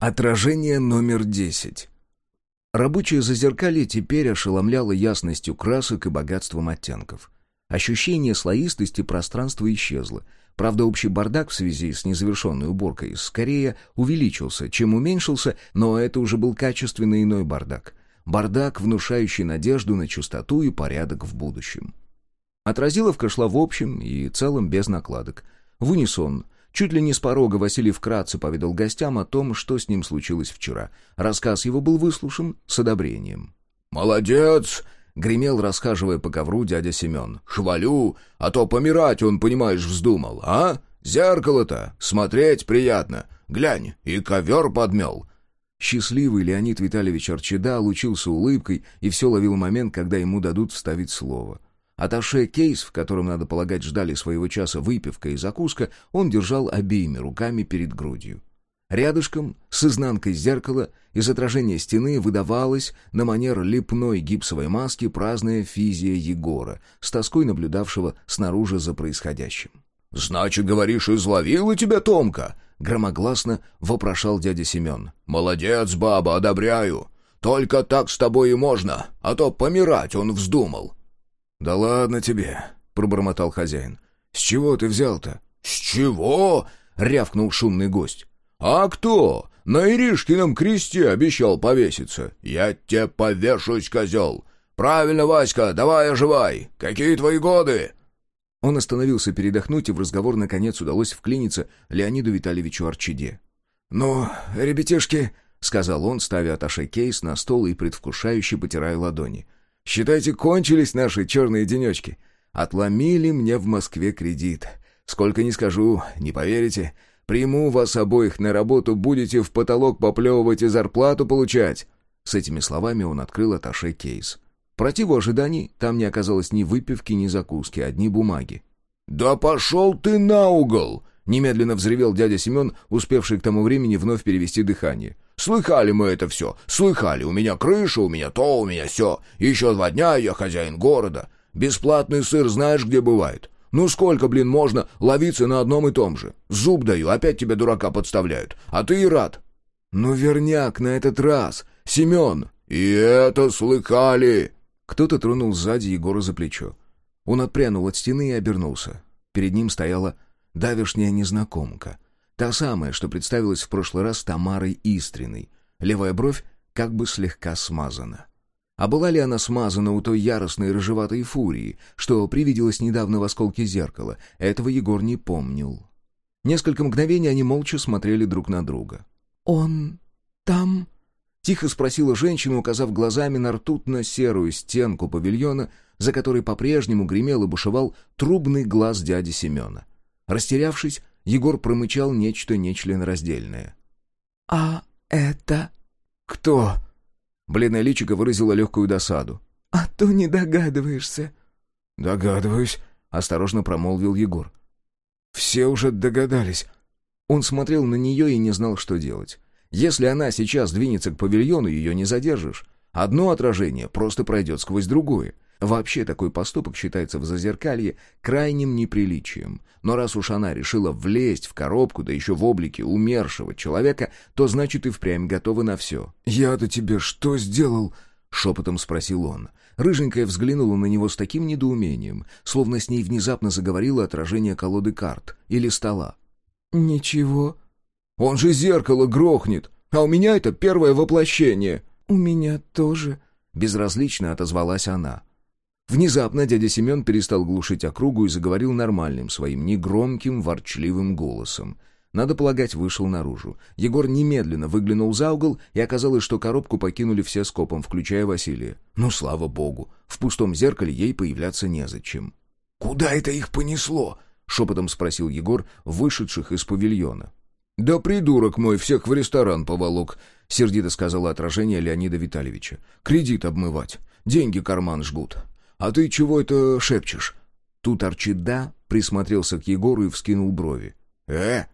Отражение номер 10. Рабочее зазеркалье теперь ошеломляло ясностью красок и богатством оттенков. Ощущение слоистости пространства исчезло. Правда, общий бардак в связи с незавершенной уборкой скорее увеличился, чем уменьшился, но это уже был качественно иной бардак. Бардак, внушающий надежду на чистоту и порядок в будущем. Отразиловка шла в общем и целом без накладок. В унисон — Чуть ли не с порога Василий вкратце поведал гостям о том, что с ним случилось вчера. Рассказ его был выслушан с одобрением. «Молодец!» — гремел, расхаживая по ковру дядя Семен. «Хвалю, а то помирать он, понимаешь, вздумал, а? Зеркало-то смотреть приятно. Глянь, и ковер подмел». Счастливый Леонид Витальевич Арчеда лучился улыбкой и все ловил момент, когда ему дадут вставить слово — Аташе кейс, в котором, надо полагать, ждали своего часа выпивка и закуска, он держал обеими руками перед грудью. Рядышком, с изнанкой зеркала, из отражения стены выдавалась на манер липной гипсовой маски праздная физия Егора, с тоской наблюдавшего снаружи за происходящим. «Значит, говоришь, изловила тебя Томка?» — громогласно вопрошал дядя Семен. «Молодец, баба, одобряю. Только так с тобой и можно, а то помирать он вздумал». «Да ладно тебе», — пробормотал хозяин. «С чего ты взял-то?» «С чего?» — рявкнул шумный гость. «А кто? На Иришкином кресте обещал повеситься. Я тебе повешусь, козел. Правильно, Васька, давай оживай. Какие твои годы?» Он остановился передохнуть, и в разговор наконец удалось вклиниться Леониду Витальевичу Арчиде. «Ну, ребятишки», — сказал он, ставя аташе кейс на стол и предвкушающе потирая ладони — Считайте, кончились наши черные денечки. Отломили мне в Москве кредит. Сколько не скажу, не поверите. Приму вас обоих на работу, будете в потолок поплевывать и зарплату получать». С этими словами он открыл аташе кейс. Противу ожиданий, там не оказалось ни выпивки, ни закуски, одни бумаги. «Да пошел ты на угол!» Немедленно взревел дядя Семен, успевший к тому времени вновь перевести дыхание. Слыхали мы это все, слыхали. У меня крыша, у меня то, у меня все. Еще два дня, я хозяин города. Бесплатный сыр знаешь, где бывает? Ну сколько, блин, можно ловиться на одном и том же? Зуб даю, опять тебя дурака подставляют. А ты и рад. Ну, верняк на этот раз. Семен. И это слыхали. Кто-то тронул сзади Егора за плечо. Он отпрянул от стены и обернулся. Перед ним стояла давешняя незнакомка — Та самая, что представилась в прошлый раз Тамарой Истриной. Левая бровь как бы слегка смазана. А была ли она смазана у той яростной рыжеватой фурии, что привиделось недавно в осколке зеркала, этого Егор не помнил. Несколько мгновений они молча смотрели друг на друга. «Он там?» — тихо спросила женщина, указав глазами на ртутно-серую стенку павильона, за которой по-прежнему гремел и бушевал трубный глаз дяди Семена. Растерявшись, Егор промычал нечто нечленораздельное. «А это...» «Кто?» Бледная личико выразила легкую досаду. «А то не догадываешься». «Догадываюсь», — осторожно промолвил Егор. «Все уже догадались». Он смотрел на нее и не знал, что делать. Если она сейчас двинется к павильону, ее не задержишь. Одно отражение просто пройдет сквозь другое. Вообще такой поступок считается в зазеркалье крайним неприличием. Но раз уж она решила влезть в коробку, да еще в облике умершего человека, то значит и впрямь готова на все. «Я-то тебе что сделал?» — шепотом спросил он. Рыженькая взглянула на него с таким недоумением, словно с ней внезапно заговорило отражение колоды карт или стола. «Ничего». «Он же зеркало грохнет, а у меня это первое воплощение». «У меня тоже», — безразлично отозвалась она. Внезапно дядя Семен перестал глушить округу и заговорил нормальным своим, негромким, ворчливым голосом. Надо полагать, вышел наружу. Егор немедленно выглянул за угол, и оказалось, что коробку покинули все скопом, включая Василия. Ну, слава богу, в пустом зеркале ей появляться незачем. «Куда это их понесло?» — шепотом спросил Егор, вышедших из павильона. «Да придурок мой всех в ресторан поволок», — сердито сказала отражение Леонида Витальевича. «Кредит обмывать. Деньги карман жгут. «А ты чего это шепчешь?» Тут Арчида присмотрелся к Егору и вскинул брови. «Э,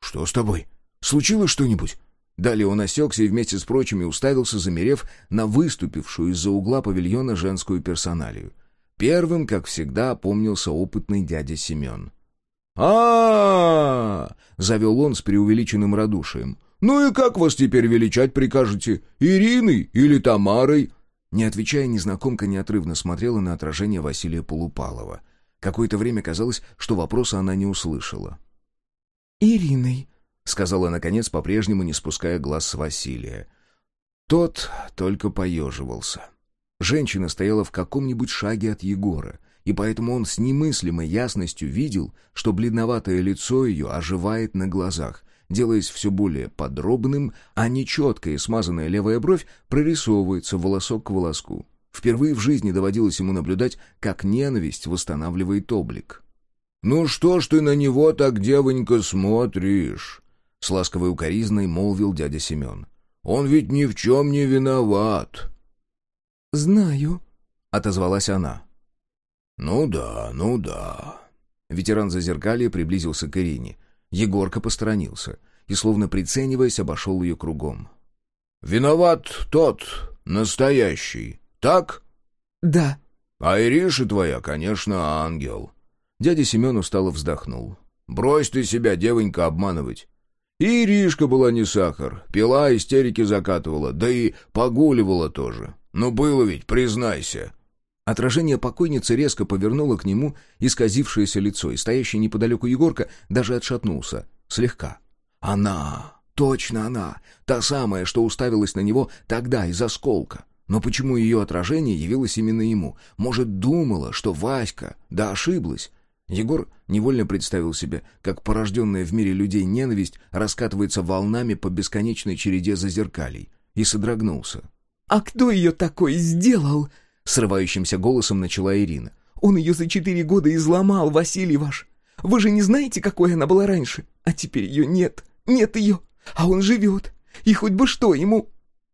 что с тобой? Случилось что-нибудь?» Далее он осекся и вместе с прочими уставился, замерев на выступившую из-за угла павильона женскую персоналию. Первым, как всегда, опомнился опытный дядя Семен. а, -а, -а завел он с преувеличенным радушием. «Ну и как вас теперь величать прикажете? Ириной или Тамарой?» Не отвечая, незнакомка неотрывно смотрела на отражение Василия Полупалова. Какое-то время казалось, что вопроса она не услышала. «Ириной», — сказала, наконец, по-прежнему не спуская глаз с Василия. Тот только поеживался. Женщина стояла в каком-нибудь шаге от Егора, и поэтому он с немыслимой ясностью видел, что бледноватое лицо ее оживает на глазах, делаясь все более подробным, а нечеткая и смазанная левая бровь прорисовывается волосок к волоску. Впервые в жизни доводилось ему наблюдать, как ненависть восстанавливает облик. «Ну что ж ты на него так, девонька, смотришь?» С ласковой укоризной молвил дядя Семен. «Он ведь ни в чем не виноват». «Знаю», — отозвалась она. «Ну да, ну да». Ветеран зазеркалья приблизился к Ирине. Егорка посторонился и, словно прицениваясь, обошел ее кругом. «Виноват тот, настоящий, так?» «Да». «А Ириша твоя, конечно, ангел». Дядя Семен устало вздохнул. «Брось ты себя, девонька, обманывать. И Иришка была не сахар, пила, истерики закатывала, да и погуливала тоже. Ну было ведь, признайся». Отражение покойницы резко повернуло к нему исказившееся лицо, и стоящий неподалеку Егорка даже отшатнулся. Слегка. Она! Точно она! Та самая, что уставилась на него тогда из осколка. Но почему ее отражение явилось именно ему? Может, думала, что Васька, да ошиблась? Егор невольно представил себе, как порожденная в мире людей ненависть раскатывается волнами по бесконечной череде зазеркалей, и содрогнулся. «А кто ее такой сделал?» — срывающимся голосом начала Ирина. «Он ее за четыре года изломал, Василий ваш. Вы же не знаете, какой она была раньше? А теперь ее нет, нет ее. А он живет. И хоть бы что ему...»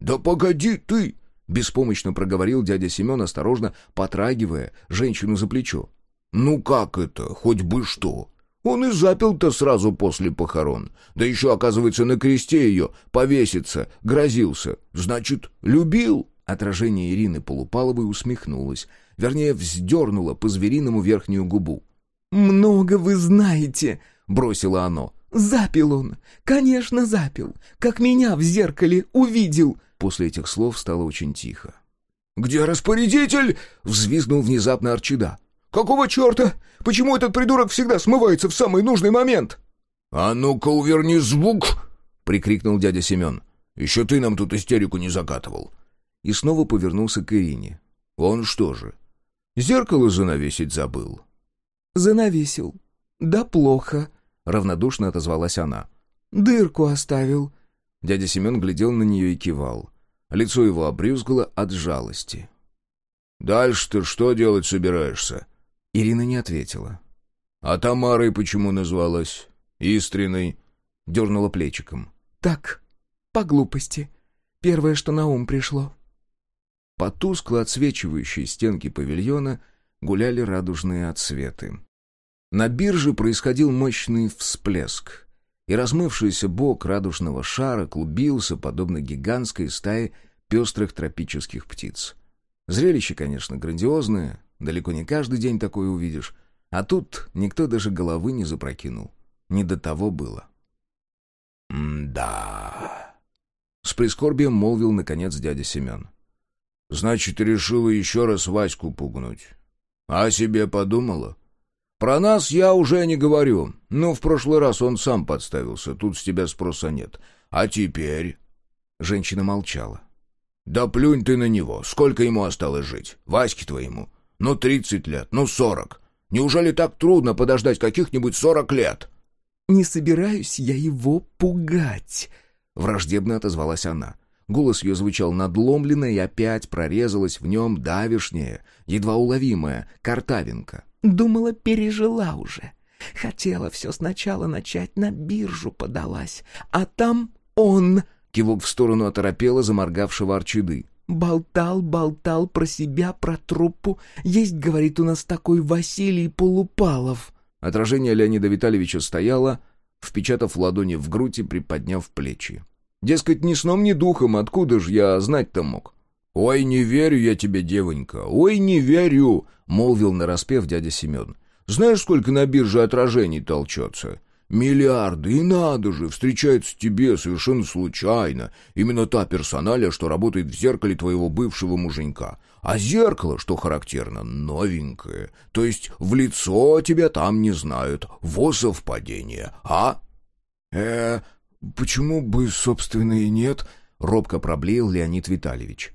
«Да погоди ты!» — беспомощно проговорил дядя Семен, осторожно потрагивая женщину за плечо. «Ну как это, хоть бы что? Он и запил-то сразу после похорон. Да еще, оказывается, на кресте ее повеситься грозился. Значит, любил?» Отражение Ирины Полупаловой усмехнулось, вернее, вздернуло по-звериному верхнюю губу. «Много вы знаете!» — бросило оно. «Запил он! Конечно, запил! Как меня в зеркале увидел!» После этих слов стало очень тихо. «Где распорядитель?» — взвизгнул внезапно Арчида. «Какого черта? Почему этот придурок всегда смывается в самый нужный момент?» «А ну-ка, уверни звук!» — прикрикнул дядя Семен. «Еще ты нам тут истерику не закатывал и снова повернулся к Ирине. «Он что же, зеркало занавесить забыл?» «Занавесил. Да плохо», — равнодушно отозвалась она. «Дырку оставил». Дядя Семен глядел на нее и кивал. Лицо его обрюзгало от жалости. «Дальше ты что делать собираешься?» Ирина не ответила. «А Тамарой почему назвалась? Истриной?» Дернула плечиком. «Так, по глупости. Первое, что на ум пришло». По тускло отсвечивающей стенке павильона гуляли радужные отсветы. На бирже происходил мощный всплеск, и размывшийся бок радужного шара клубился, подобно гигантской стае пестрых тропических птиц. Зрелище, конечно, грандиозное, далеко не каждый день такое увидишь, а тут никто даже головы не запрокинул. Не до того было. «М-да...» — с прискорбием молвил, наконец, дядя Семен. Значит, решила еще раз Ваську пугнуть. А себе подумала? Про нас я уже не говорю. Ну, в прошлый раз он сам подставился, тут с тебя спроса нет. А теперь...» Женщина молчала. «Да плюнь ты на него. Сколько ему осталось жить? Ваське твоему? Ну, тридцать лет, ну, сорок. Неужели так трудно подождать каких-нибудь сорок лет?» «Не собираюсь я его пугать», — враждебно отозвалась она. Голос ее звучал надломленно, и опять прорезалась в нем давишняя, едва уловимая картавинка. «Думала, пережила уже. Хотела все сначала начать, на биржу подалась. А там он...» Кивок в сторону оторопела заморгавшего Арчиды. «Болтал, болтал про себя, про труппу. Есть, говорит, у нас такой Василий Полупалов». Отражение Леонида Витальевича стояло, впечатав ладони в грудь и приподняв плечи. Дескать, ни сном, ни духом, откуда ж я знать-то мог? «Ой, не верю я тебе, девонька, ой, не верю!» — молвил нараспев дядя Семен. Знаешь, сколько на бирже отражений толчется? Миллиарды, и надо же, встречается тебе совершенно случайно. Именно та персоналия, что работает в зеркале твоего бывшего муженька. А зеркало, что характерно, новенькое. То есть в лицо тебя там не знают. Во совпадение, а? э почему бы, собственно, и нет?» — робко проблеял Леонид Витальевич.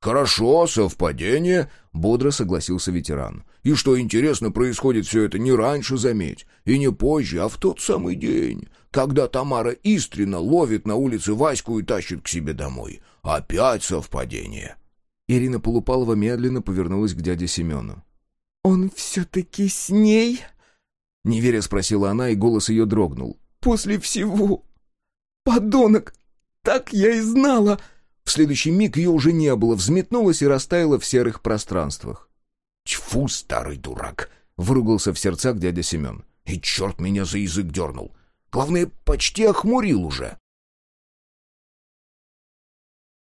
«Хорошо, совпадение», — бодро согласился ветеран. «И что интересно, происходит все это не раньше, заметь, и не позже, а в тот самый день, когда Тамара Истрина ловит на улице Ваську и тащит к себе домой. Опять совпадение». Ирина Полупалова медленно повернулась к дяде Семену. «Он все-таки с ней?» Неверя спросила она, и голос ее дрогнул. «После всего! Подонок! Так я и знала!» В следующий миг ее уже не было, взметнулась и растаяла в серых пространствах. «Тьфу, старый дурак!» — выругался в сердцах дядя Семен. «И черт меня за язык дернул! Главное, почти охмурил уже!»